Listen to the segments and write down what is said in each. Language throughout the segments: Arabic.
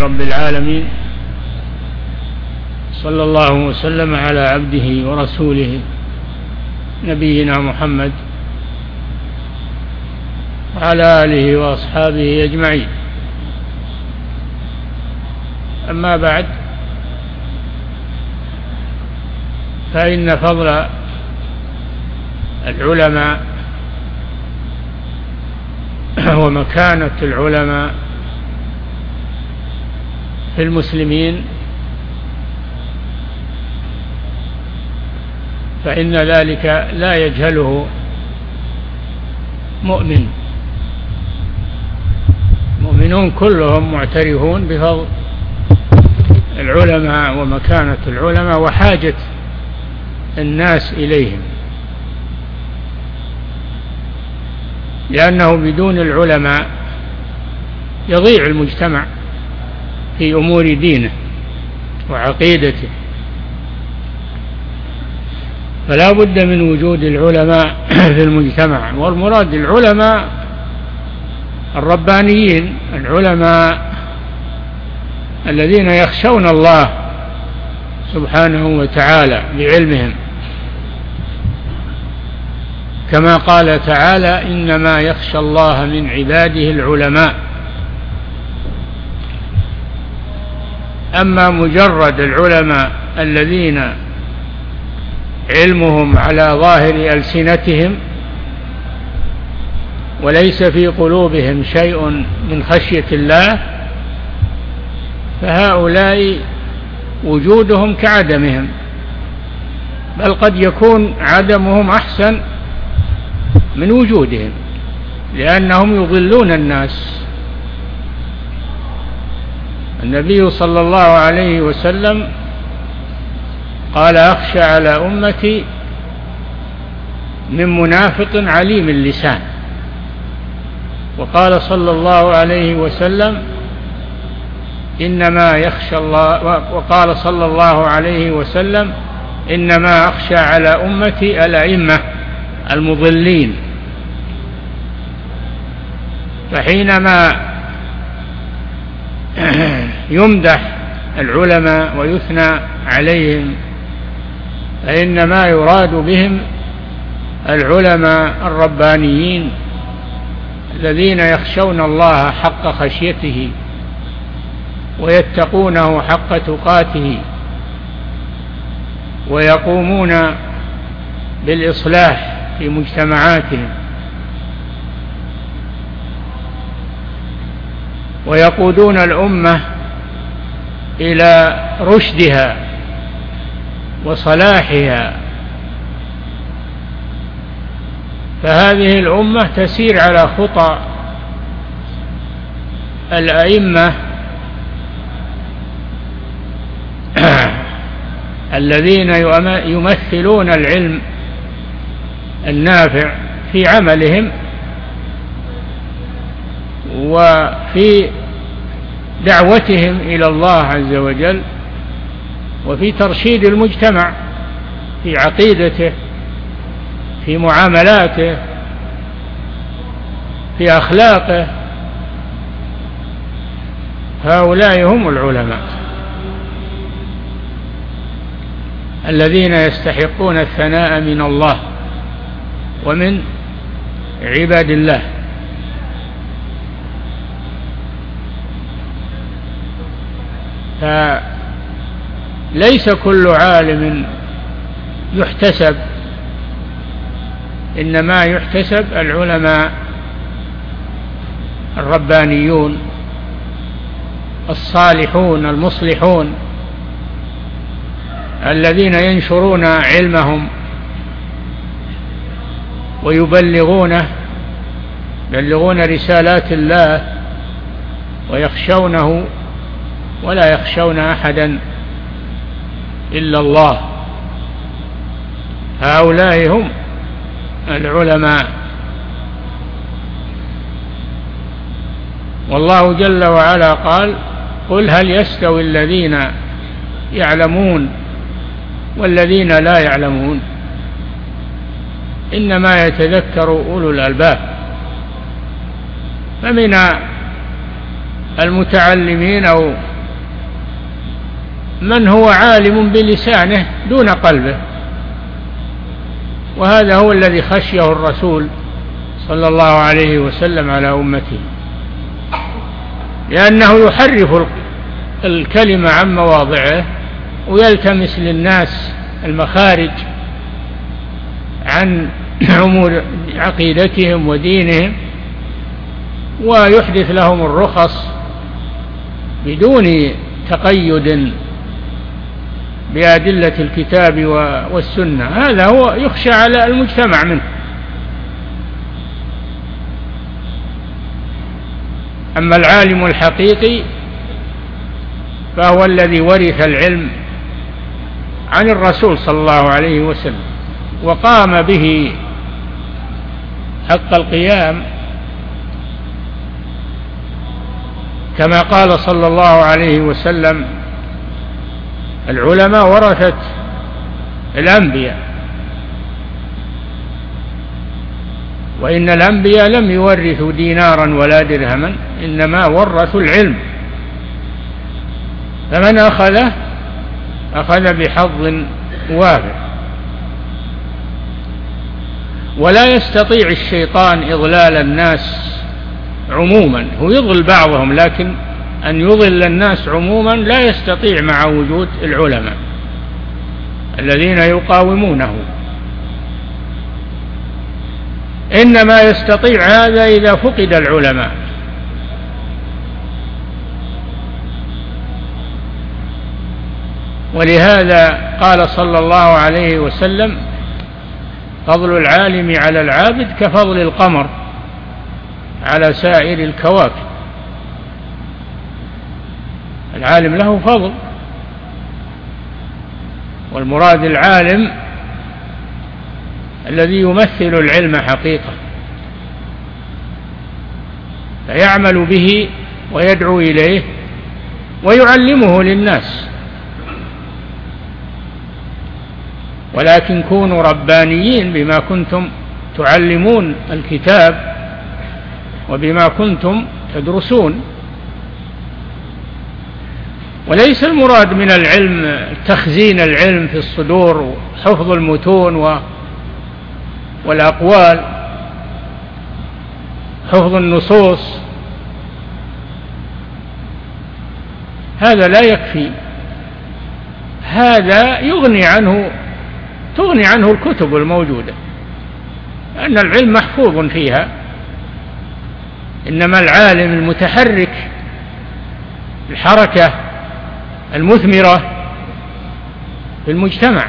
رب العالمين صلى الله وسلم على عبده ورسوله نبينا محمد وعلى آله وأصحابه أجمعين. أما بعد فإن فضل العلماء ومكانة العلماء في المسلمين فإن ذلك لا يجهله مؤمن. المؤمنون كلهم معترفون بفضل العلماء ومكانة العلماء وحاجة الناس إليهم لأنه بدون العلماء يضيع المجتمع. في أمور دينه وعقيدته. فلا بد من وجود العلماء في المجتمع. والمراد العلماء الربانيين العلماء الذين يخشون الله سبحانه وتعالى بعلمهم. كما قال تعالى إنما يخشى الله من عباده العلماء. أما مجرد العلماء الذين علمهم على ظاهر ألسنتهم وليس في قلوبهم شيء من خشية الله فهؤلاء وجودهم كعدمهم بل قد يكون عدمهم أحسن من وجودهم لأنهم يضلون الناس. النبي صلى الله عليه وسلم قال أخشى على أمتي من منافق عليم اللسان. وقال صلى الله عليه وسلم إنما يخشى الله وقال صلى الله عليه وسلم إنما أخشى على أمتي الأئمة المضلين. فحينما يمدح العلماء ويثنى عليهم فإنما يراد بهم العلماء الربانيين الذين يخشون الله حق خشيته ويتقونه حق تقاته ويقومون بالإصلاح في مجتمعاتهم ويقودون الأمة إلى رشدها وصلاحها. فهذه الأمة تسير على خطى الأئمة الذين يمثلون العلم النافع في عملهم وفي دعوتهم إلى الله عز وجل وفي ترشيد المجتمع في عقيدته في معاملاته في أخلاقه هؤلاء هم العلماء الذين يستحقون الثناء من الله ومن عباد الله. فليس كل عالم يحتسب إنما يحتسب العلماء الربانيون الصالحون المصلحون الذين ينشرون علمهم ويبلغونه يبلغون رسالات الله ويخشونه ولا يخشون أحدا إلا الله. هؤلاء هم العلماء. والله جل وعلا قال قل هل يستوي الذين يعلمون والذين لا يعلمون؟ إنما يتذكر أولو الألباب. فمن المتعلمين أو من هو عالم بلسانه دون قلبه. وهذا هو الذي خشيه الرسول صلى الله عليه وسلم على أمته. لأنه يحرف الكلمة عن مواضعه ويلتمس للناس المخارج عن أمور عقيدتهم ودينهم ويحدث لهم الرخص بدون تقيد بأدلة الكتاب والسنة. هذا هو يخشى على المجتمع منه. أما العالم الحقيقي فهو الذي ورث العلم عن الرسول صلى الله عليه وسلم وقام به حق القيام كما قال صلى الله عليه وسلم العلماء ورثة الأنبياء. وإن الأنبياء لم يورثوا دينارا ولا درهما إنما ورثوا العلم. فمن أخذه أخذ بحظ وافر ولا يستطيع الشيطان إضلال الناس عموما. هو يضل بعضهم لكن أن يضل الناس عموما لا يستطيع مع وجود العلماء الذين يقاومونه. إنما يستطيع هذا إذا فقد العلماء. ولهذا قال صلى الله عليه وسلم فضل العالم على العابد كفضل القمر على سائر الكواكب. العالم له فضل. والمراد العالم الذي يمثل العلم حقيقة. فيعمل به ويدعو إليه ويعلمه للناس. ولكن كونوا ربانيين بما كنتم تعلمون الكتاب وبما كنتم تدرسون وليس المراد من العلم تخزين العلم في الصدور وحفظ المتون والأقوال حفظ النصوص. هذا لا يكفي. هذا يغني عنه تغني عنه الكتب الموجودة لأن العلم محفوظ فيها. إنما العالم المتحرك الحركة المثمرة في المجتمع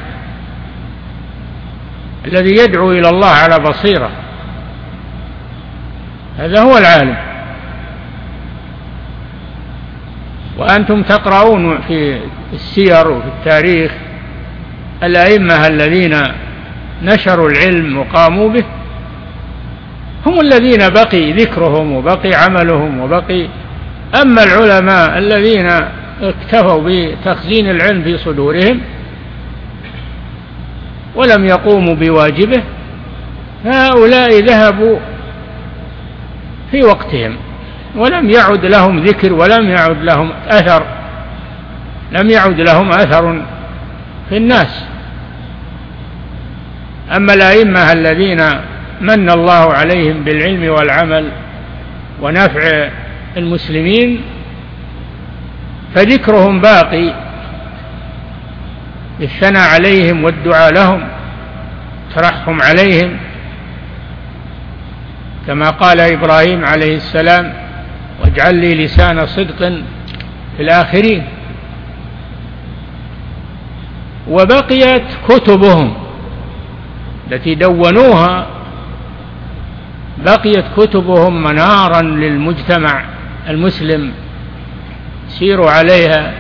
الذي يدعو إلى الله على بصيرة. هذا هو العالم. وأنتم تقرؤون في السير وفي التاريخ الأئمة الذين نشروا العلم وقاموا به. هم الذين بقي ذكرهم وبقي عملهم وبقي. أما العلماء الذين اكتفوا بتخزين العلم في صدورهم ولم يقوموا بواجبه هؤلاء ذهبوا في وقتهم ولم يعد لهم ذكر ولم يعد لهم أثر لم يعد لهم أثر في الناس. أما الأئمة الذين من الله عليهم بالعلم والعمل ونفع المسلمين فذكرهم باقي بالثناء عليهم والدعاء لهم ترحم عليهم كما قال إبراهيم عليه السلام واجعل لي لسان صدق في الاخرين وبقيت كتبهم التي دونوها بقيت كتبهم منارا للمجتمع المسلم يسير عليها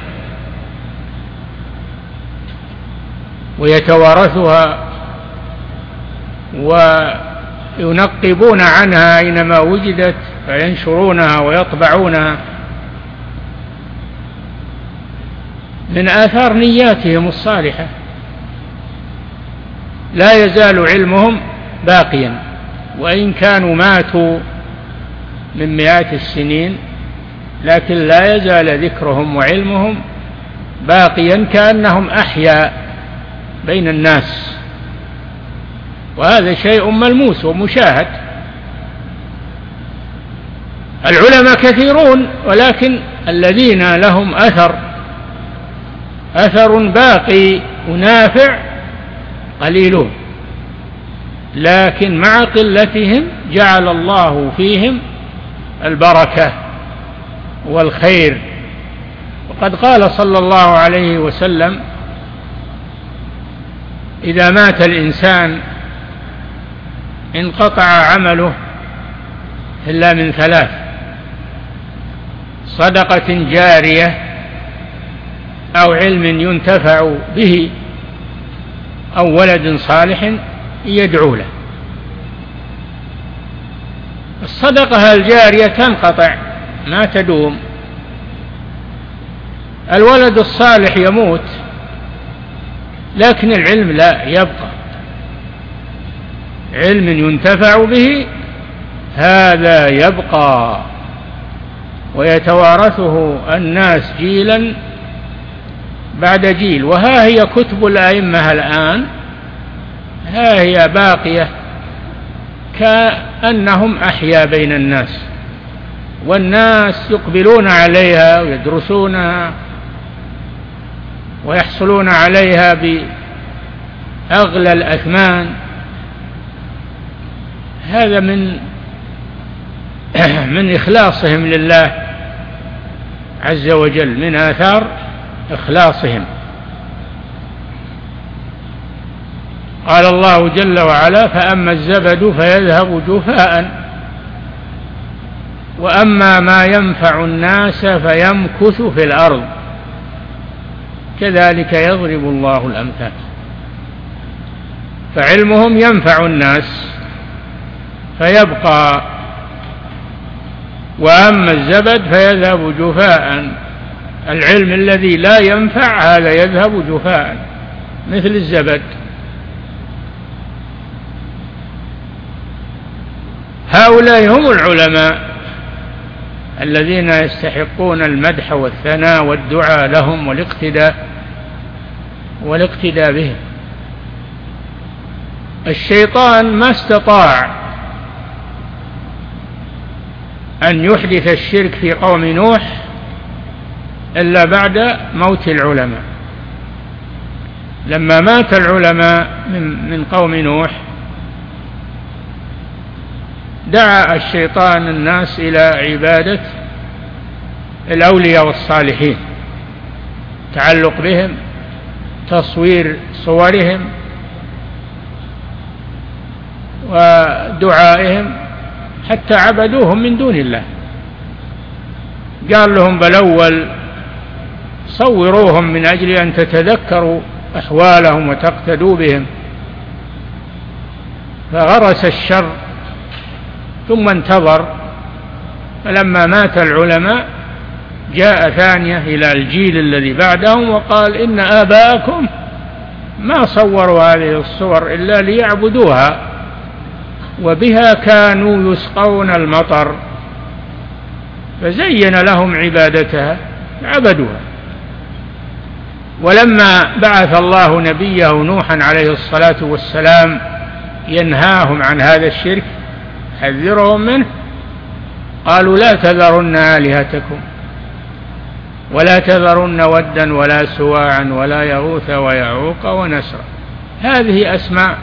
ويتوارثها وينقبون عنها أينما وجدت فينشرونها ويطبعونها. من آثار نياتهم الصالحة لا يزال علمهم باقيا وإن كانوا ماتوا من مئات السنين لكن لا يزال ذكرهم وعلمهم باقيا كأنهم أحيا بين الناس. وهذا شيء ملموس ومشاهد. العلماء كثيرون ولكن الذين لهم أثر أثر باقي ونافع قليلون. لكن مع قلتهم جعل الله فيهم البركة. والخير. وقد قال صلى الله عليه وسلم إذا مات الإنسان انقطع عمله إلا من ثلاث صدقة جارية أو علم ينتفع به أو ولد صالح يدعو له. الصدقة الجارية تنقطع. ما تدوم. الولد الصالح يموت لكن العلم لا يبقى. علم ينتفع به هذا يبقى. ويتوارثه الناس جيلا بعد جيل. وها هي كتب الأئمة الآن؟ ها هي باقية كأنهم أحيا بين الناس. والناس يقبلون عليها ويدرسونها ويحصلون عليها بأغلى الأثمان. هذا من من إخلاصهم لله عز وجل من آثار إخلاصهم. قال الله جل وعلا فأما الزبد فيذهب جفاء. وأما ما ينفع الناس فيمكث في الأرض. كذلك يضرب الله الأمثال. فعلمهم ينفع الناس فيبقى وأما الزبد فيذهب جفاء. العلم الذي لا ينفع هذا يذهب جفاء مثل الزبد. هؤلاء هم العلماء. الذين يستحقون المدح والثناء والدعاء لهم والاقتداء والاقتداء بهم. الشيطان ما استطاع أن يحدث الشرك في قوم نوح إلا بعد موت العلماء. لما مات العلماء من, من قوم نوح دعا الشيطان الناس إلى عبادة الأولياء والصالحين تعلق بهم تصوير صورهم ودعائهم حتى عبدوهم من دون الله. قال لهم بل أول صوروهم من أجل أن تتذكروا أحوالهم وتقتدوا بهم. فغرس الشر ثم انتظر. فلما مات العلماء جاء ثانية إلى الجيل الذي بعدهم وقال إن آباءكم ما صوروا هذه الصور إلا ليعبدوها وبها كانوا يسقون المطر. فزين لهم عبادتها عبدوها. ولما بعث الله نبيه نوحا عليه الصلاة والسلام ينهاهم عن هذا الشرك حذرهم منه. قالوا لا تذرن آلهتكم ولا تذرن ودا ولا سواعا ولا يغوث ويعوق ونسرا. هذه أسماء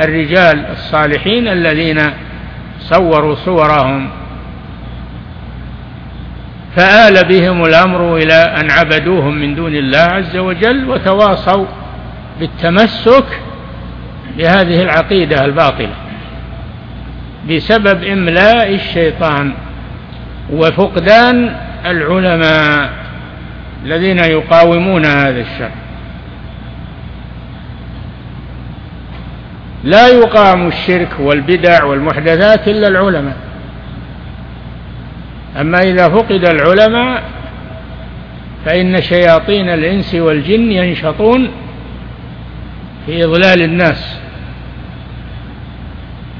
الرجال الصالحين الذين صوروا صورهم. فآل بهم الأمر إلى أن عبدوهم من دون الله عز وجل وتواصوا بالتمسك بهذه العقيدة الباطلة. بسبب إملاء الشيطان وفقدان العلماء الذين يقاومون هذا الشر لا يقام الشرك والبدع والمحدثات إلا العلماء. أما إذا فقد العلماء فإن شياطين الإنس والجن ينشطون في إضلال الناس.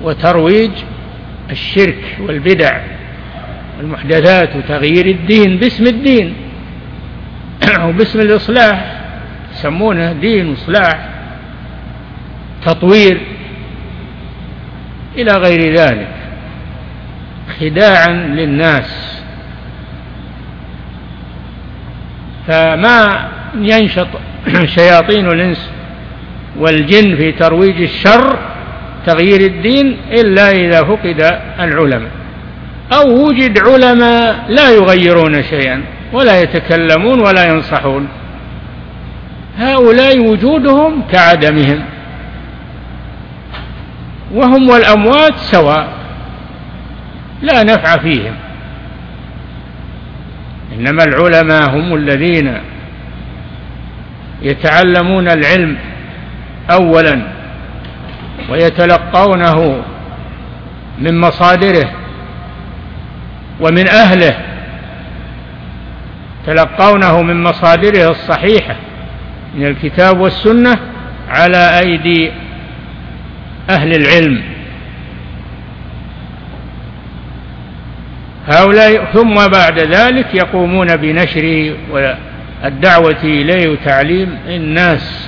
وترويج الشرك والبدع المحدثات وتغيير الدين باسم الدين أو باسم الإصلاح يسمونه دين إصلاح تطوير إلى غير ذلك خداعا للناس. فما ينشط شياطين الإنس والجن في ترويج الشر تغيير الدين إلا إذا فقد العلماء. أو وجد علماء لا يغيرون شيئا ولا يتكلمون ولا ينصحون. هؤلاء وجودهم كعدمهم. وهم والأموات سواء لا نفع فيهم. إنما العلماء هم الذين يتعلمون العلم أولا ويتلقونه من مصادره ومن أهله. تلقونه من مصادره الصحيحة من الكتاب والسنة على أيدي أهل العلم. هؤلاء ثم بعد ذلك يقومون بنشر الدعوة إليه وتعليم الناس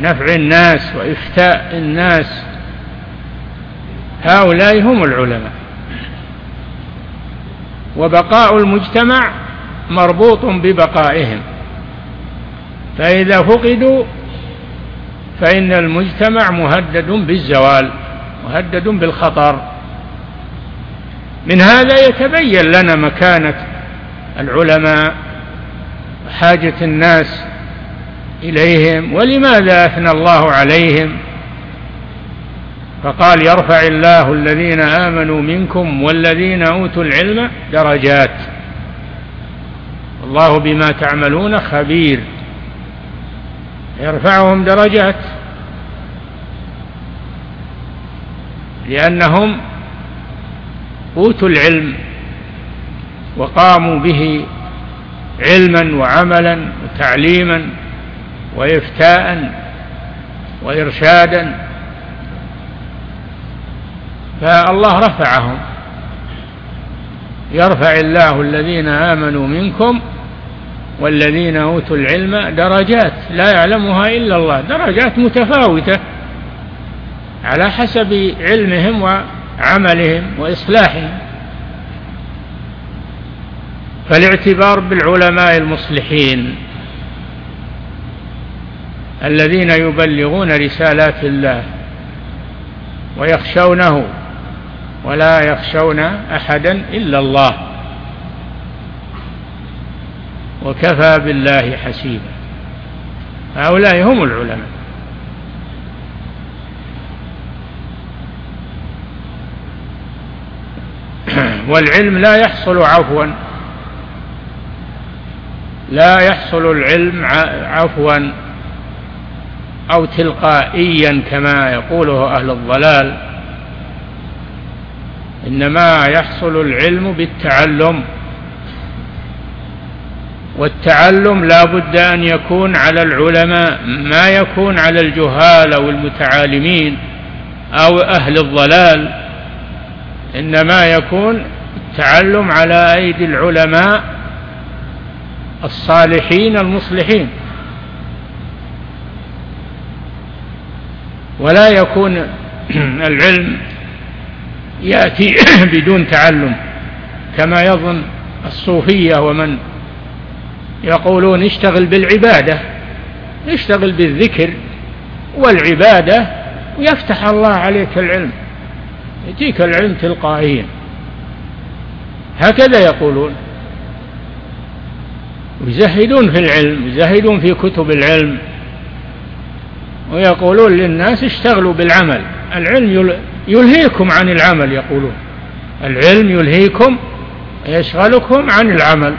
نفع الناس وإفتاء الناس. هؤلاء هم العلماء. وبقاء المجتمع مربوط ببقائهم. فإذا فقدوا فإن المجتمع مهدد بالزوال مهدد بالخطر. من هذا يتبين لنا مكانة العلماء وحاجة الناس إليهم ولماذا أثنى الله عليهم؟ فقال يرفع الله الذين آمنوا منكم والذين أوتوا العلم درجات. الله بما تعملون خبير. يرفعهم درجات. لأنهم أوتوا العلم وقاموا به علما وعملا وتعليما وإفتاء وإرشادا. فالله رفعهم. يرفع الله الذين آمنوا منكم والذين أوتوا العلم درجات. لا يعلمها إلا الله. درجات متفاوتة على حسب علمهم وعملهم وإصلاحهم. فالاعتبار بالعلماء المصلحين. الذين يبلغون رسالات الله ويخشونه ولا يخشون أحدا إلا الله وكفى بالله حسيبا. هؤلاء هم العلماء. والعلم لا يحصل عفوا. لا يحصل العلم عفوا. أو تلقائيا كما يقوله أهل الضلال إنما يحصل العلم بالتعلم والتعلم لا بد أن يكون على العلماء ما يكون على الجهال أو المتعالمين أو أهل الضلال إنما يكون التعلم على أيدي العلماء الصالحين المصلحين. ولا يكون العلم يأتي بدون تعلم كما يظن الصوفية ومن يقولون اشتغل بالعبادة اشتغل بالذكر والعبادة ويفتح الله عليك العلم يأتيك العلم تلقائيا. هكذا يقولون. يزهدون في العلم يزهدون في كتب العلم. ويقولون للناس اشتغلوا بالعمل. العلم يلهيكم عن العمل يقولون. العلم يلهيكم يشغلكم عن العمل.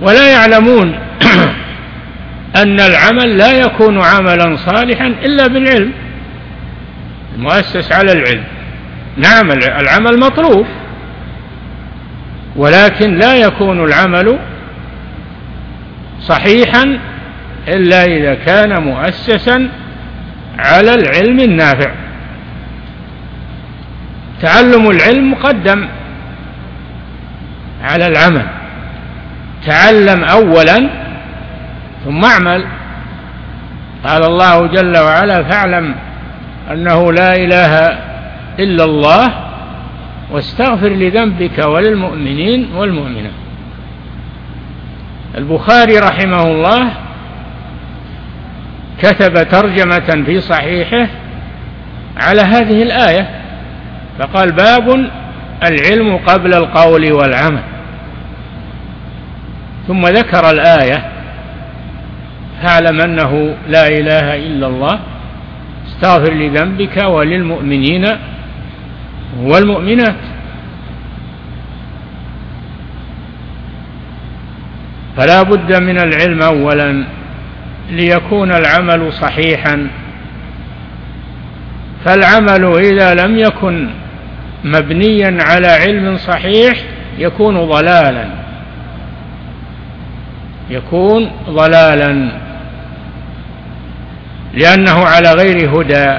ولا يعلمون أن العمل لا يكون عملا صالحا إلا بالعلم. المؤسس على العلم. نعم العمل مطلوب. ولكن لا يكون العمل صحيحا إلا إذا كان مؤسسا على العلم النافع. تعلم العلم مقدم على العمل. تعلم اولا ثم اعمل. قال الله جل وعلا فاعلم أنه لا إله إلا الله واستغفر لذنبك وللمؤمنين والمؤمنات. البخاري رحمه الله كتب ترجمة في صحيحه على هذه الآية فقال باب العلم قبل القول والعمل. ثم ذكر الآية فاعلم أنه لا إله إلا الله استغفر لذنبك وللمؤمنين والمؤمنات. فلا بد من العلم اولا ليكون العمل صحيحا. فالعمل إذا لم يكن مبنيا على علم صحيح يكون ضلالا. يكون ضلالا. لأنه على غير هدى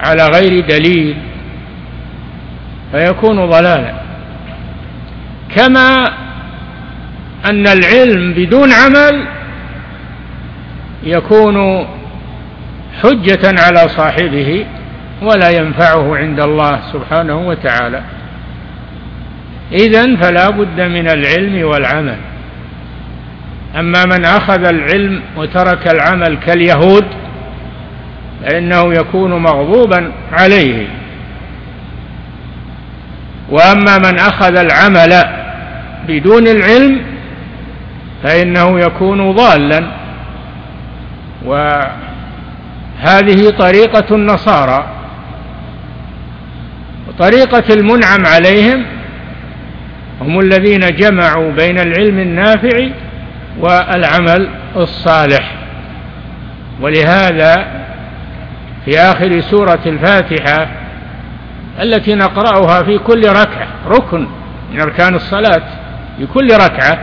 على غير دليل فيكون ضلالا. كما أن العلم بدون عمل يكون حجة على صاحبه ولا ينفعه عند الله سبحانه وتعالى. إذا فلا بد من العلم والعمل. أما من أخذ العلم وترك العمل كاليهود فإنه يكون مغضوبا عليه. وأما من أخذ العمل بدون العلم فإنه يكون ضالا. وهذه طريقة النصارى وطريقة المنعم عليهم هم الذين جمعوا بين العلم النافع والعمل الصالح. ولهذا في آخر سورة الفاتحة التي نقرأها في كل ركعة ركن من أركان الصلاة في كل ركعة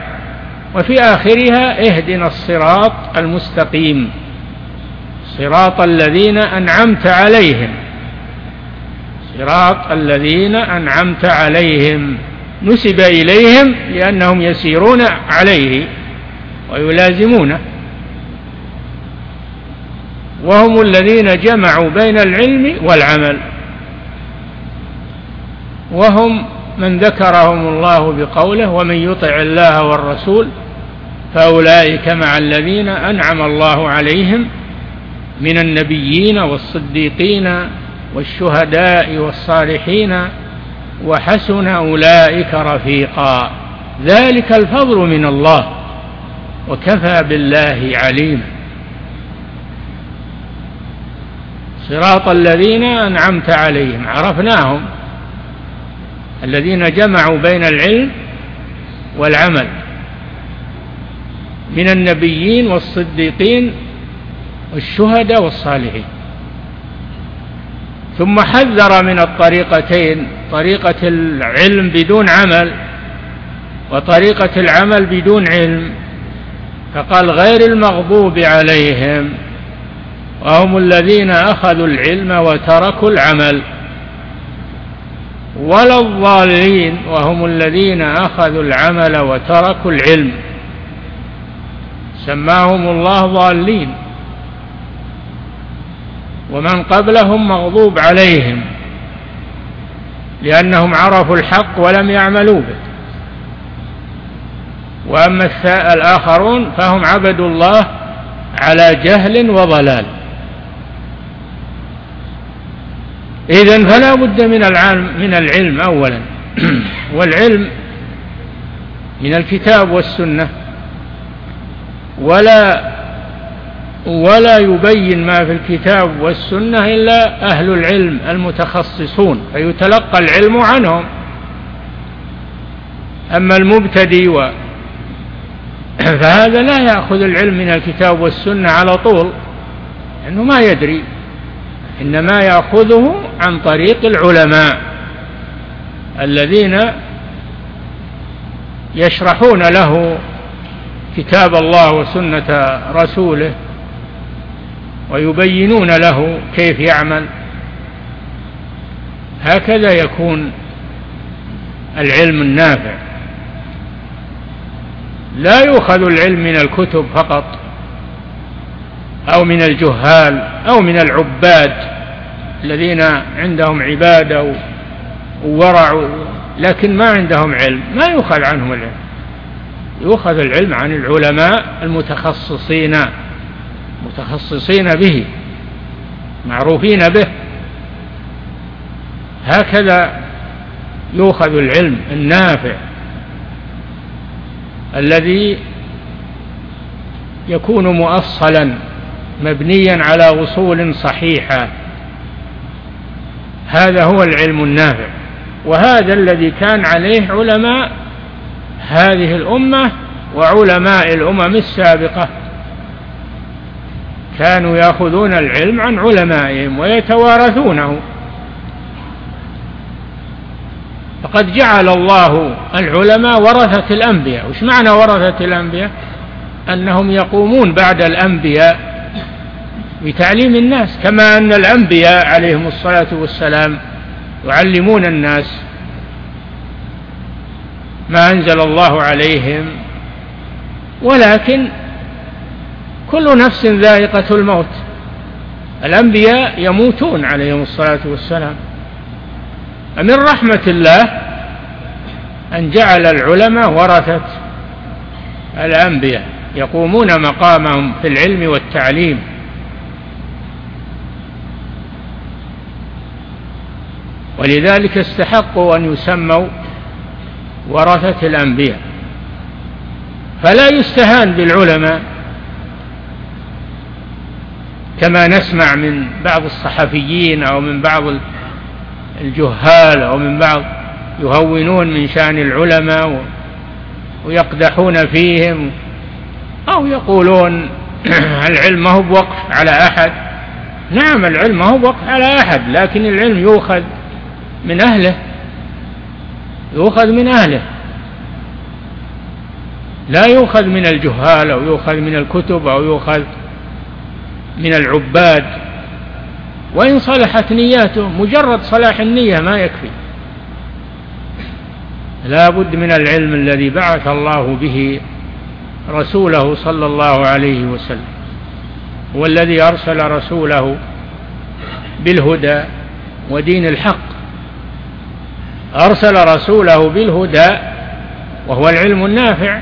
وفي آخرها اهدنا الصراط المستقيم. صراط الذين أنعمت عليهم. صراط الذين أنعمت عليهم. نسب إليهم لأنهم يسيرون عليه ويلازمونه. وهم الذين جمعوا بين العلم والعمل. وهم من ذكرهم الله بقوله ومن يطع الله والرسول فأولئك مع الذين أنعم الله عليهم من النبيين والصديقين والشهداء والصالحين وحسن أولئك رفيقا. ذلك الفضل من الله وكفى بالله عليما. صراط الذين أنعمت عليهم عرفناهم. الذين جمعوا بين العلم والعمل من النبيين والصديقين والشهداء والصالحين. ثم حذر من الطريقتين طريقة العلم بدون عمل وطريقة العمل بدون علم. فقال غير المغضوب عليهم وهم الذين أخذوا العلم وتركوا العمل. ولا الضالين وهم الذين أخذوا العمل وتركوا العلم. سماهم الله ضالين. ومن قبلهم مغضوب عليهم لأنهم عرفوا الحق ولم يعملوا به. وأما الآخرون فهم عبدوا الله على جهل وضلال. إذا فلا بد من العلم من العلم أولا. والعلم من الكتاب والسنة. ولا ولا يبين ما في الكتاب والسنة إلا أهل العلم المتخصصون فيتلقى العلم عنهم. أما المبتدئ و فهذا لا يأخذ العلم من الكتاب والسنة على طول لأنه ما يدري إنما يأخذه عن طريق العلماء الذين يشرحون له كتاب الله وسنة رسوله ويبينون له كيف يعمل. هكذا يكون العلم النافع. لا يؤخذ العلم من الكتب فقط أو من الجهال أو من العباد. الذين عندهم عبادة وورع لكن ما عندهم علم ما يؤخذ عنهم العلم. يؤخذ العلم عن العلماء المتخصصين متخصصين به معروفين به. هكذا يؤخذ العلم النافع الذي يكون مؤصلا مبنيا على أصول صحيحة. هذا هو العلم النافع. وهذا الذي كان عليه علماء هذه الأمة وعلماء الأمم السابقة. كانوا يأخذون العلم عن علمائهم ويتوارثونه. فقد جعل الله العلماء ورثة الأنبياء. وش معنى ورثة الأنبياء؟ أنهم يقومون بعد الأنبياء بتعليم الناس كما أن الأنبياء عليهم الصلاة والسلام يعلمون الناس ما أنزل الله عليهم. ولكن كل نفس ذائقة الموت. الأنبياء يموتون عليهم الصلاة والسلام. من رحمة الله أن جعل العلماء ورثة الأنبياء يقومون مقامهم في العلم والتعليم. ولذلك استحقوا أن يسموا ورثة الأنبياء. فلا يستهان بالعلماء كما نسمع من بعض الصحفيين أو من بعض الجهال أو من بعض يهونون من شأن العلماء ويقدحون فيهم أو يقولون العلم ما هو بوقف على أحد. نعم العلم ما هو بوقف على أحد لكن العلم يؤخذ من أهله. يؤخذ من أهله. لا يؤخذ من الجهال أو يؤخذ من الكتب أو يؤخذ من العباد. وإن صلحت نياته مجرد صلاح النية ما يكفي. لا بد من العلم الذي بعث الله به رسوله صلى الله عليه وسلم. والذي أرسل رسوله بالهدى ودين الحق. أرسل رسوله بالهدى وهو العلم النافع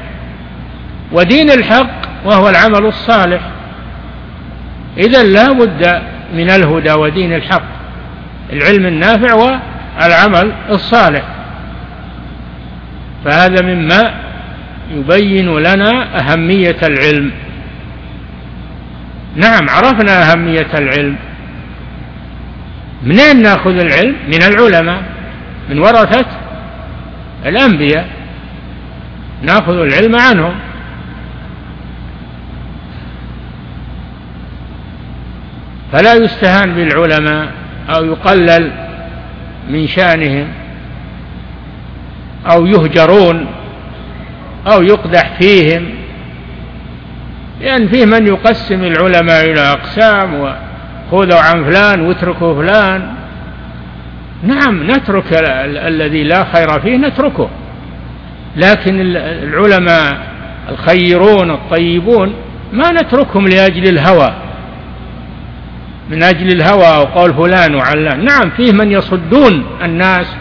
ودين الحق وهو العمل الصالح. إذا لا بد من الهدى ودين الحق العلم النافع والعمل الصالح. فهذا مما يبين لنا أهمية العلم. نعم عرفنا أهمية العلم. منين نأخذ العلم؟ من العلماء. من ورثة الأنبياء. نأخذ العلم عنهم. فلا يستهان بالعلماء أو يقلل من شأنهم أو يهجرون أو يقدح فيهم لأن فيه من يقسم العلماء إلى أقسام وخذوا عن فلان واتركوا فلان. نعم نترك الذي لا خير فيه نتركه. لكن العلماء الخيرون الطيبون ما نتركهم لأجل الهوى. من أجل الهوى وقول فلان وعلان. نعم فيه من يصدون الناس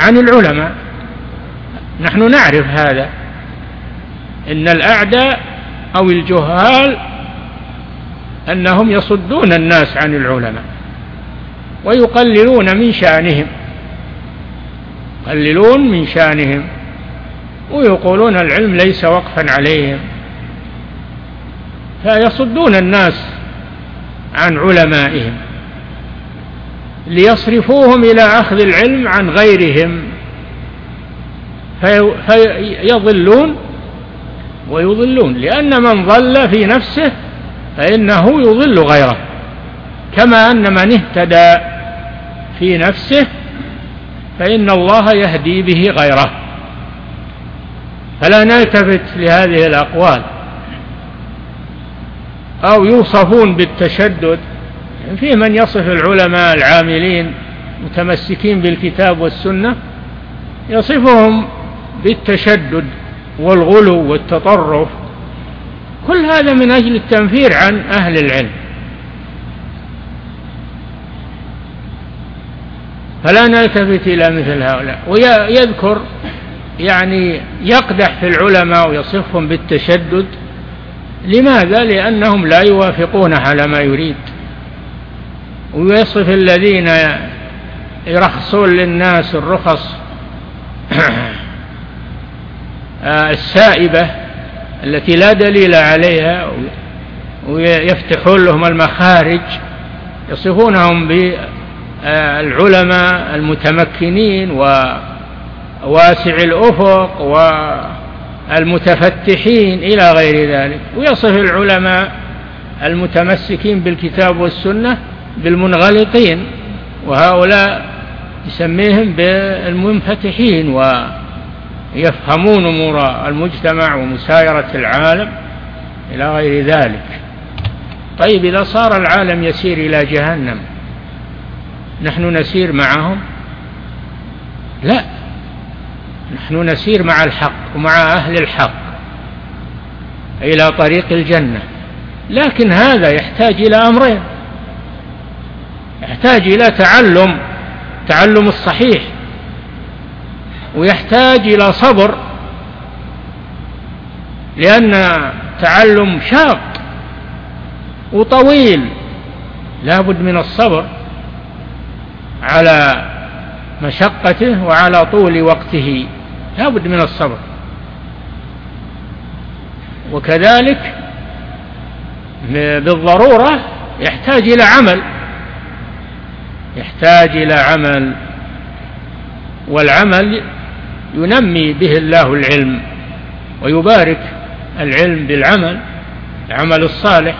عن العلماء. نحن نعرف هذا. إن الأعداء أو الجهال أنهم يصدون الناس عن العلماء. ويقللون من شأنهم. يقللون من شأنهم. ويقولون العلم ليس وقفا عليهم. فيصدون الناس عن علمائهم. ليصرفوهم إلى أخذ العلم عن غيرهم. فيضلون ويضلون. لأن من ضل في نفسه فإنه يضل غيره. كما أن من اهتدى في نفسه فإن الله يهدي به غيره. فلا نلتفت لهذه الأقوال. أو يوصفون بالتشدد. في من يصف العلماء العاملين متمسكين بالكتاب والسنة يصفهم بالتشدد والغلو والتطرف. كل هذا من أجل التنفير عن أهل العلم. فلا نلتفت إلى مثل هؤلاء. ويذكر يعني يقدح في العلماء ويصفهم بالتشدد. لماذا؟ لأنهم لا يوافقون على ما يريد. ويصف الذين يرخصون للناس الرخص السائبة التي لا دليل عليها ويفتحون لهم المخارج يصفونهم بالعلماء المتمكنين وواسع الأفق والمتفتحين إلى غير ذلك. ويصف العلماء المتمسكين بالكتاب والسنة بالمنغلقين وهؤلاء يسميهم بالمنفتحين ويفهمون امور المجتمع ومسايرة العالم إلى غير ذلك. طيب إذا صار العالم يسير إلى جهنم نحن نسير معهم؟ لا. نحن نسير مع الحق ومع أهل الحق إلى طريق الجنة. لكن هذا يحتاج إلى أمرين. يحتاج إلى تعلم تعلم الصحيح. ويحتاج إلى صبر لأن تعلم شاق وطويل. لا بد من الصبر. على مشقته وعلى طول وقته. لا بد من الصبر. وكذلك بالضرورة يحتاج إلى عمل. يحتاج إلى عمل. والعمل ينمي به الله العلم ويبارك العلم بالعمل العمل الصالح.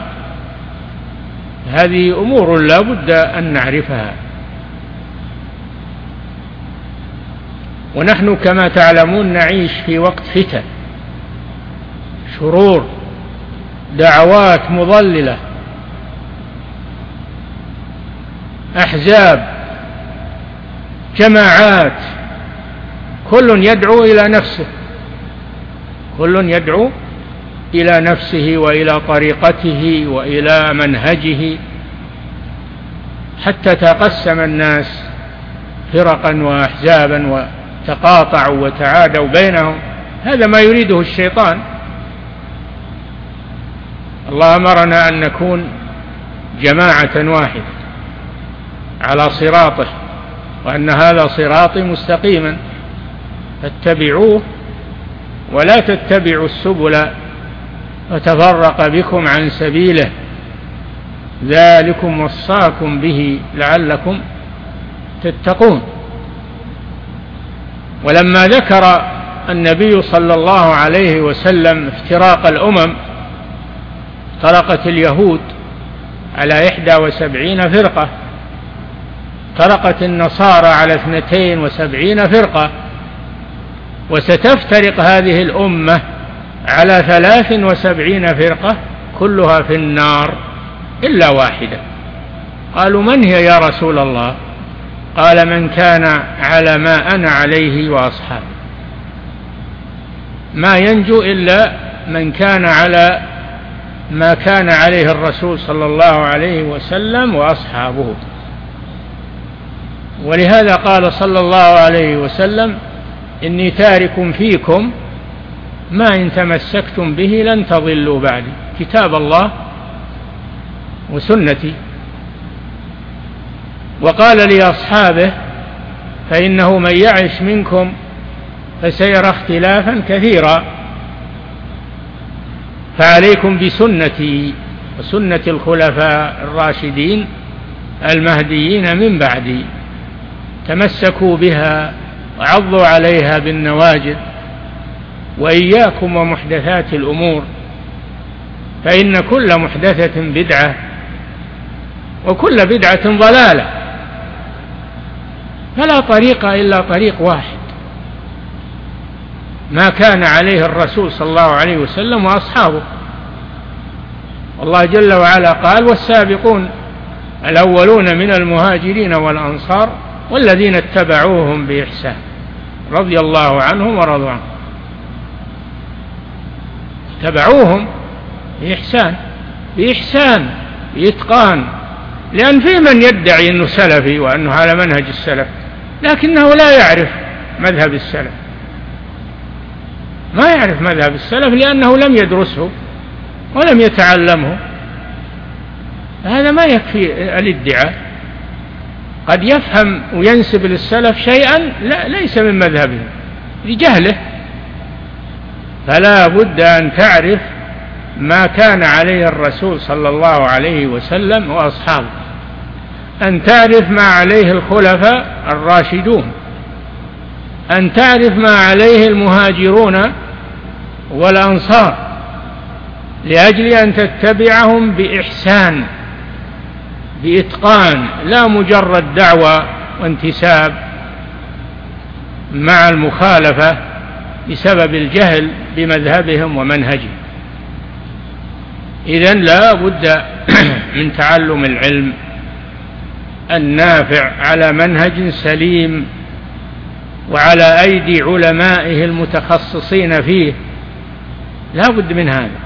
هذه أمور لا بد أن نعرفها. ونحن كما تعلمون نعيش في وقت فتن شرور دعوات مضللة أحزاب جماعات كل يدعو إلى نفسه كل يدعو إلى نفسه وإلى طريقته وإلى منهجه حتى تقسم الناس فرقا واحزابا وتقاطعوا وتعادوا بينهم. هذا ما يريده الشيطان. الله أمرنا أن نكون جماعة واحدة على صراطه وأن هذا صراطي مستقيما. فاتبعوه ولا تتبعوا السبل فتفرق بكم عن سبيله. ذلكم وصاكم به لعلكم تتقون. ولما ذكر النبي صلى الله عليه وسلم افتراق الأمم افترقت اليهود على إحدى وسبعين فرقة افترقت النصارى على اثنتين وسبعين فرقة وستفترق هذه الأمة على ثلاث وسبعين فرقة كلها في النار إلا واحدة. قالوا من هي يا رسول الله؟ قال من كان على ما أنا عليه وأصحابي ما ينجو إلا من كان على ما كان عليه الرسول صلى الله عليه وسلم وأصحابه. ولهذا قال صلى الله عليه وسلم إني تارك فيكم ما إن تمسكتم به لن تضلوا بعدي. كتاب الله وسنتي. وقال لأصحابه فإنه من يعش منكم فسيرى اختلافا كثيرا. فعليكم بسنتي وسنة الخلفاء الراشدين المهديين من بعدي. تمسكوا بها وعضوا عليها بالنواجذ وإياكم ومحدثات الأمور. فإن كل محدثة بدعة وكل بدعة ضلالة. فلا طريق إلا طريق واحد. ما كان عليه الرسول صلى الله عليه وسلم وأصحابه. الله جل وعلا قال والسابقون الأولون من المهاجرين والأنصار والذين اتبعوهم بإحسان. رضي الله عنهم ورضوا عنه. اتبعوهم بإحسان. بإحسان بإتقان. لأن في من يدعي أنه سلفي وأنه على منهج السلف. لكنه لا يعرف مذهب السلف. ما يعرف مذهب السلف لأنه لم يدرسه ولم يتعلمه. هذا ما يكفي الادعاء. قد يفهم وينسب للسلف شيئا لا ليس من مذهبه لجهله. فلا بد أن تعرف ما كان عليه الرسول صلى الله عليه وسلم وأصحابه. أن تعرف ما عليه الخلفاء الراشدون أن تعرف ما عليه المهاجرون والأنصار لأجل أن تتبعهم بإحسان بإتقان لا مجرد دعوة وانتساب مع المخالفة بسبب الجهل بمذهبهم ومنهجهم. إذا لا بد من تعلم العلم النافع على منهج سليم وعلى أيدي علمائه المتخصصين فيه. لا بد من هذا.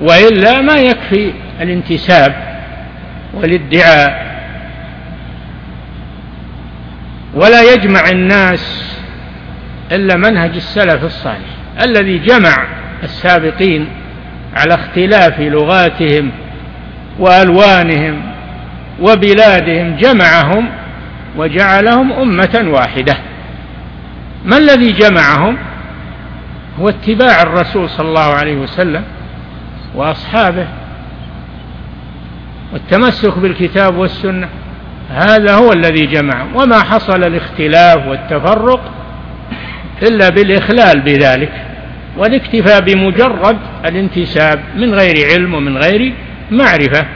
وإلا ما يكفي الانتساب والادعاء. ولا يجمع الناس إلا منهج السلف الصالح الذي جمع السابقين على اختلاف لغاتهم وألوانهم. وبلادهم جمعهم وجعلهم أمة واحدة. ما الذي جمعهم؟ هو اتباع الرسول صلى الله عليه وسلم وأصحابه والتمسك بالكتاب والسنة. هذا هو الذي جمعهم. وما حصل الاختلاف والتفرق إلا بالإخلال بذلك والاكتفاء بمجرد الانتساب من غير علم ومن غير معرفة.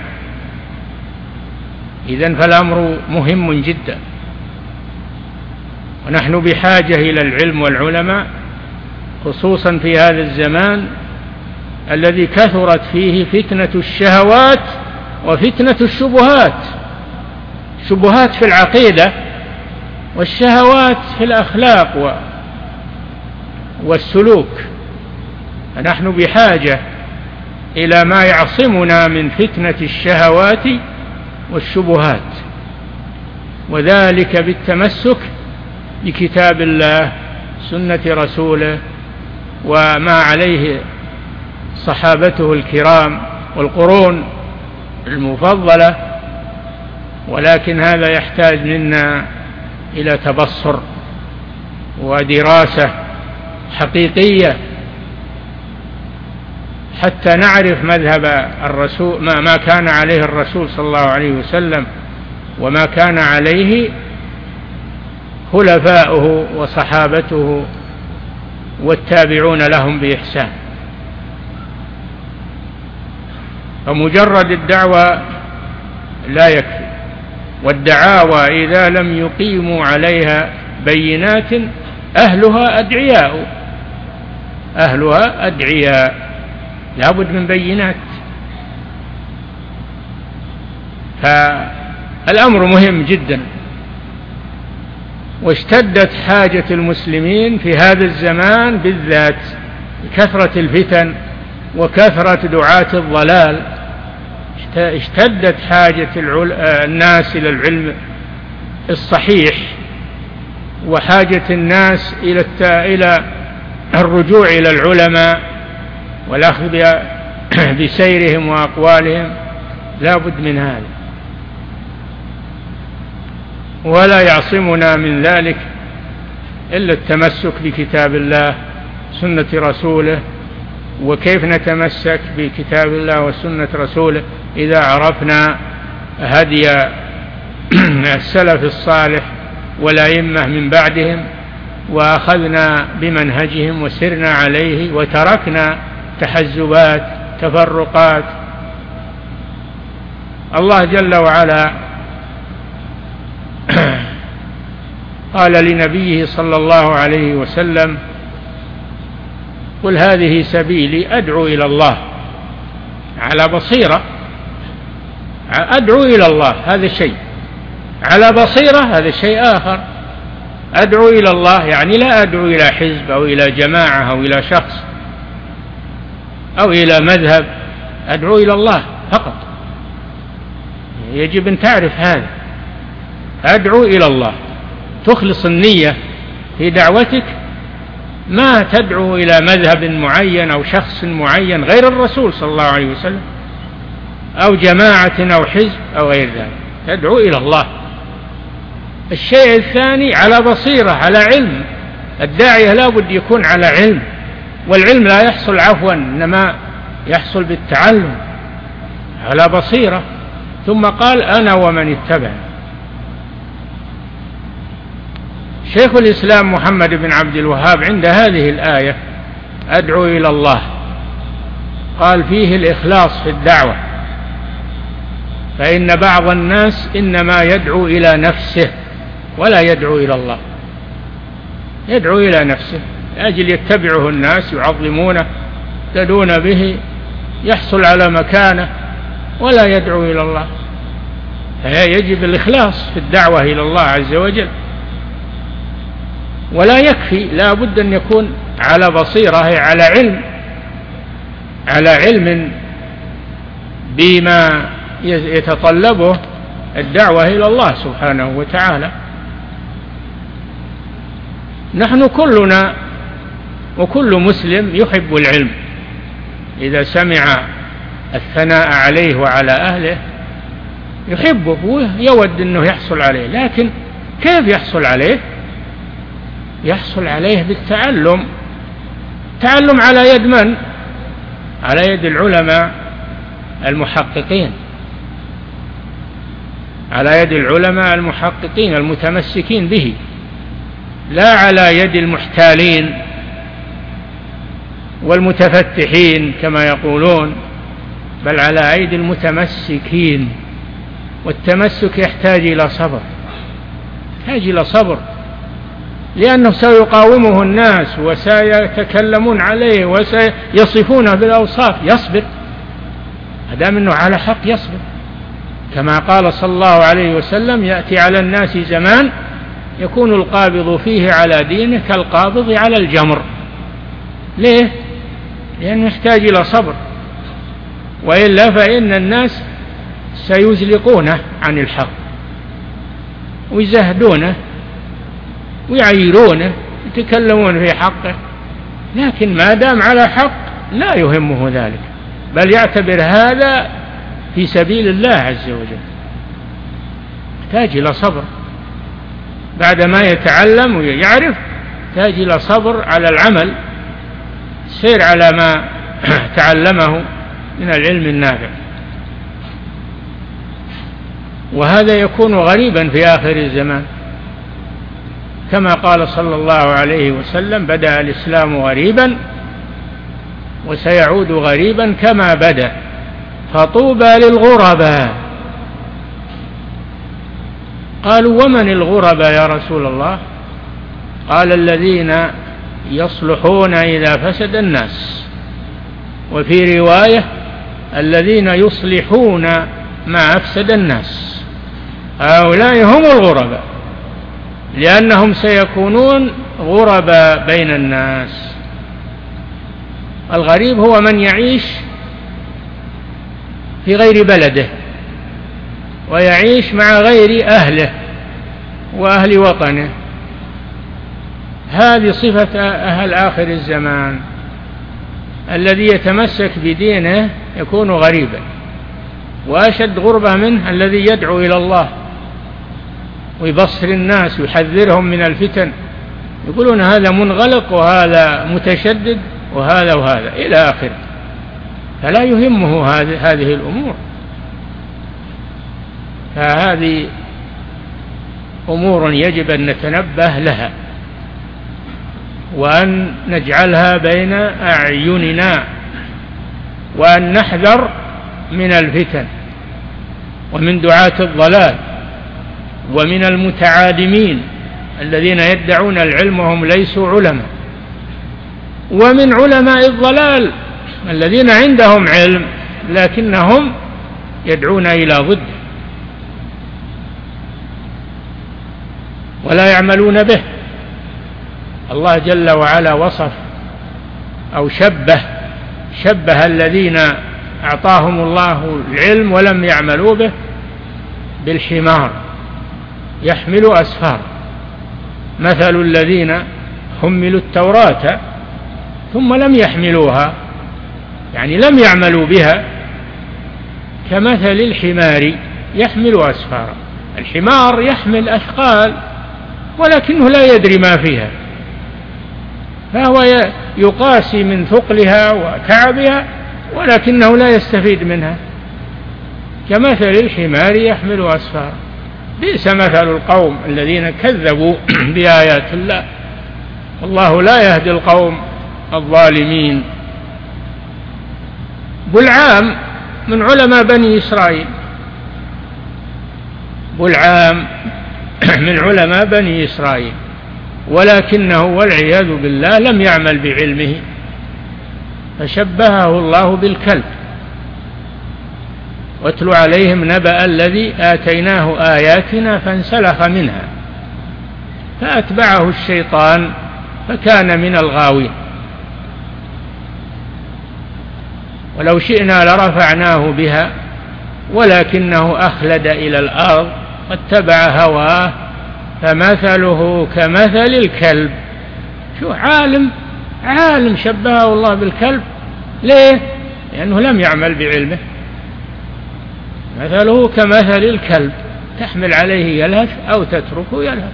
إذا فالأمر مهم جدا. ونحن بحاجة إلى العلم والعلماء خصوصا في هذا الزمان الذي كثرت فيه فتنة الشهوات وفتنة الشبهات. شبهات في العقيدة والشهوات في الأخلاق والسلوك. فنحن بحاجة إلى ما يعصمنا من فتنة الشهوات والشبهات وذلك بالتمسك بكتاب الله سنة رسوله وما عليه صحابته الكرام والقرون المفضلة. ولكن هذا يحتاج منا إلى تبصر ودراسة حقيقية حتى نعرف مذهب الرسول ما, ما كان عليه الرسول صلى الله عليه وسلم وما كان عليه خلفاؤه وصحابته والتابعون لهم بإحسان. فمجرد الدعوة لا يكفي والدعاوى إذا لم يقيموا عليها بينات أهلها أدعياء أهلها أدعياء. لابد من بينات. فالأمر مهم جدا. واشتدت حاجة المسلمين في هذا الزمان بالذات كثرة الفتن وكثرة دعاة الضلال. اشتدت حاجة الناس إلى العلم الصحيح وحاجة الناس إلى الرجوع إلى العلماء. والأخذ بسيرهم وأقوالهم لا بد من هذا. ولا يعصمنا من ذلك إلا التمسك بكتاب الله سنة رسوله. وكيف نتمسك بكتاب الله وسنة رسوله؟ إذا عرفنا هدي السلف الصالح والأئمة من بعدهم وأخذنا بمنهجهم وسرنا عليه وتركنا تحزبات تفرقات. الله جل وعلا قال لنبيه صلى الله عليه وسلم قل هذه سبيلي أدعو إلى الله. على بصيرة أدعو إلى الله هذا شيء. على بصيرة هذا شيء آخر. أدعو إلى الله يعني لا أدعو إلى حزب أو إلى جماعة أو إلى شخص. أو إلى مذهب أدعو إلى الله فقط. يجب أن تعرف هذا. أدعو إلى الله. تخلص النية في دعوتك. ما تدعو إلى مذهب معين أو شخص معين غير الرسول صلى الله عليه وسلم أو جماعة أو حزب أو غير ذلك. تدعو إلى الله. الشيء الثاني على بصيرة على علم. الداعية لا بد يكون على علم. والعلم لا يحصل عفوا إنما يحصل بالتعلم. على بصيرة. ثم قال أنا ومن اتبعني. شيخ الإسلام محمد بن عبد الوهاب عند هذه الآية أدعو إلى الله. قال فيه الإخلاص في الدعوة. فإن بعض الناس إنما يدعو إلى نفسه ولا يدعو إلى الله. يدعو إلى نفسه. لأجل يتبعه الناس يعظمونه يقتدون به يحصل على مكانة ولا يدعو إلى الله. فيجب الإخلاص في الدعوة إلى الله عز وجل. ولا يكفي لا بد أن يكون على بصيرة على علم على علم بما يتطلبه الدعوة إلى الله سبحانه وتعالى. نحن كلنا وكل مسلم يحب العلم. إذا سمع الثناء عليه وعلى أهله يحبه ويود أنه يحصل عليه لكن كيف يحصل عليه؟ يحصل عليه بالتعلم. تعلم على يد من؟ على يد العلماء المحققين. على يد العلماء المحققين المتمسكين به لا على يد المحتالين. والمتفتحين كما يقولون بل على أيدي المتمسكين. والتمسك يحتاج إلى صبر يحتاج إلى صبر لأنه سيقاومه الناس وسيتكلمون عليه وسيصفونه بالأوصاف. يصبر ما دام أنه على حق يصبر. كما قال صلى الله عليه وسلم يأتي على الناس زمان يكون القابض فيه على دينه كالقابض على الجمر. ليه؟ لأنه يحتاج إلى صبر. وإلا فإن الناس سيزلقونه عن الحق ويزهدونه ويعيرونه يتكلمون في حقه لكن ما دام على حق لا يهمه ذلك بل يعتبر هذا في سبيل الله عز وجل. يحتاج إلى صبر. بعدما يتعلم ويعرف يحتاج إلى صبر على العمل. سير على ما تعلمه من العلم النافع. وهذا يكون غريبا في آخر الزمان. كما قال صلى الله عليه وسلم بدأ الإسلام غريبا وسيعود غريبا كما بدأ. فطوبى للغرباء. قالوا ومن الغرباء يا رسول الله؟ قال الذين يصلحون إذا فسد الناس. وفي رواية الذين يصلحون ما أفسد الناس. هؤلاء هم الغرباء لأنهم سيكونون غرباء بين الناس. الغريب هو من يعيش في غير بلده ويعيش مع غير أهله وأهل وطنه. هذه صفة أهل آخر الزمان. الذي يتمسك بدينه يكون غريبا وأشد غربة منه الذي يدعو إلى الله ويبصر الناس ويحذرهم من الفتن. يقولون هذا منغلق وهذا متشدد وهذا وهذا إلى آخره. فلا يهمه هذه الأمور. فهذه أمور يجب أن نتنبه لها. وأن نجعلها بين أعيننا وأن نحذر من الفتن ومن دعاة الضلال ومن المتعالمين الذين يدعون العلم وهم ليسوا علماء ومن علماء الضلال الذين عندهم علم لكنهم يدعون إلى ضده ولا يعملون به الله جل وعلا وصف أو شبه شبه الذين أعطاهم الله العلم ولم يعملوا به بالحمار يحمل أسفار. مثل الذين حملوا التوراة ثم لم يحملوها يعني لم يعملوا بها كمثل الحمار يحمل أسفارا. الحمار يحمل أثقال ولكنه لا يدري ما فيها. فهو يقاسي من ثقلها وتعبها ولكنه لا يستفيد منها. كمثل الحمار يحمل أسفارا. بئس مثل القوم الذين كذبوا بآيات الله. والله لا يهدي القوم الظالمين. بلعام من علماء بني إسرائيل. بلعام من علماء بني إسرائيل. ولكنه والعياذ بالله لم يعمل بعلمه. فشبهه الله بالكلب. واتل عليهم نبأ الذي آتيناه آياتنا فانسلخ منها. فأتبعه الشيطان فكان من الغاوين. ولو شئنا لرفعناه بها ولكنه أخلد إلى الأرض واتبع هواه فمثله كمثل الكلب. شو عالم عالم شبهه الله بالكلب. ليه؟ لأنه لم يعمل بعلمه. مثله كمثل الكلب. تحمل عليه يلهث أو تتركه يلهث.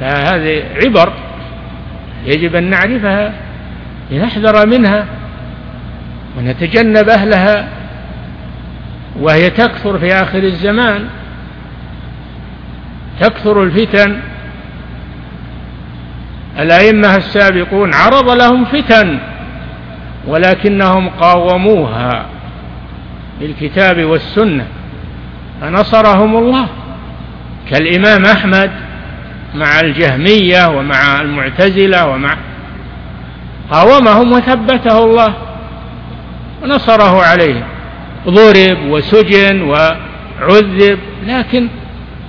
فهذه عبر يجب أن نعرفها لنحذر منها ونتجنب أهلها وهي تكثر في آخر الزمان. تكثر الفتن. الأئمة السابقون عرض لهم فتن ولكنهم قاوموها بالكتاب والسنة. فنصرهم الله كالإمام أحمد مع الجهمية ومع المعتزلة ومع قاومهم وثبته الله ونصره عليهم. ضرب وسجن وعذب لكن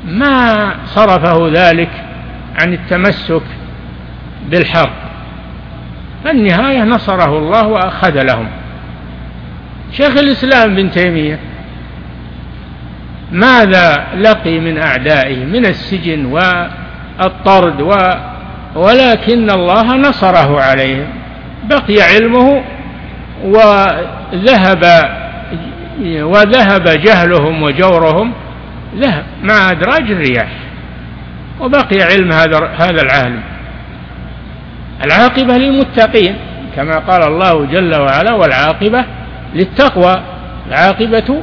ما صرفه ذلك عن التمسك بالحق فالنهاية نصره الله وأخذ لهم. شيخ الإسلام بن تيمية ماذا لقي من أعدائه من السجن والطرد و ولكن الله نصره عليهم بقي علمه وذهب وذهب جهلهم وجورهم ذهب مع أدراج الرياح. وبقي علم هذا هذا العالم. العاقبة للمتقين كما قال الله جل وعلا والعاقبة للتقوى العاقبة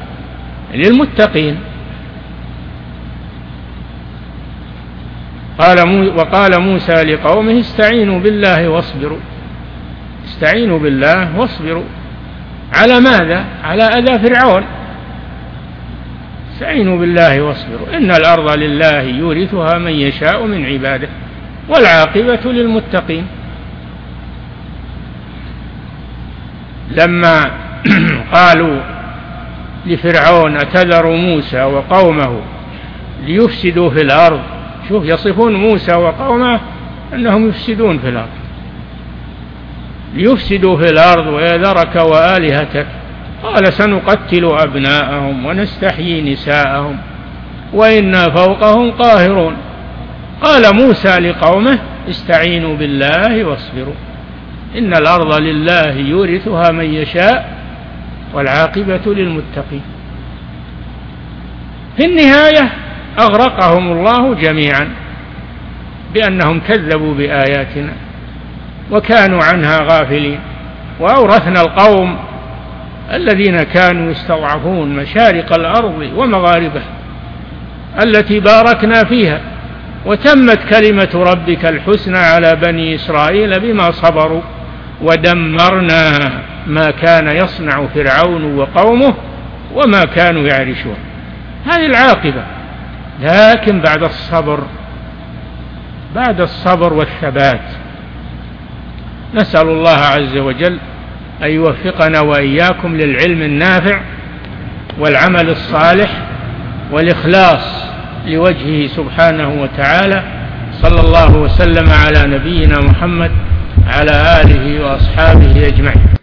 للمتقين. قال وقال موسى لقومه استعينوا بالله واصبروا. استعينوا بالله واصبروا. على ماذا؟ على أذى فرعون. استعينوا بالله واصبروا. إن الأرض لله يورثها من يشاء من عباده والعاقبة للمتقين. لما قالوا لفرعون أتذر موسى وقومه ليفسدوا في الأرض؟ شوف يصفون موسى وقومه أنهم يفسدون في الأرض. ليفسدوا في الأرض ويذرك وآلهتك. قال سنقتل أبناءهم ونستحيي نساءهم وإنا فوقهم قاهرون. قال موسى لقومه استعينوا بالله واصبروا إن الأرض لله يورثها من يشاء والعاقبة للمتقين. في النهاية أغرقهم الله جميعا بأنهم كذبوا بآياتنا وكانوا عنها غافلين. وأورثنا القوم الذين كانوا يستضعفون مشارق الأرض ومغاربها التي باركنا فيها وتمت كلمة ربك الحسنى على بني إسرائيل بما صبروا ودمرنا ما كان يصنع فرعون وقومه وما كانوا يعرشون. هذه العاقبة. لكن بعد الصبر بعد الصبر والثبات نسأل الله عز وجل أن يوفقنا وإياكم للعلم النافع والعمل الصالح والإخلاص لوجهه سبحانه وتعالى صلى الله وسلم على نبينا محمد على آله وأصحابه أجمعين.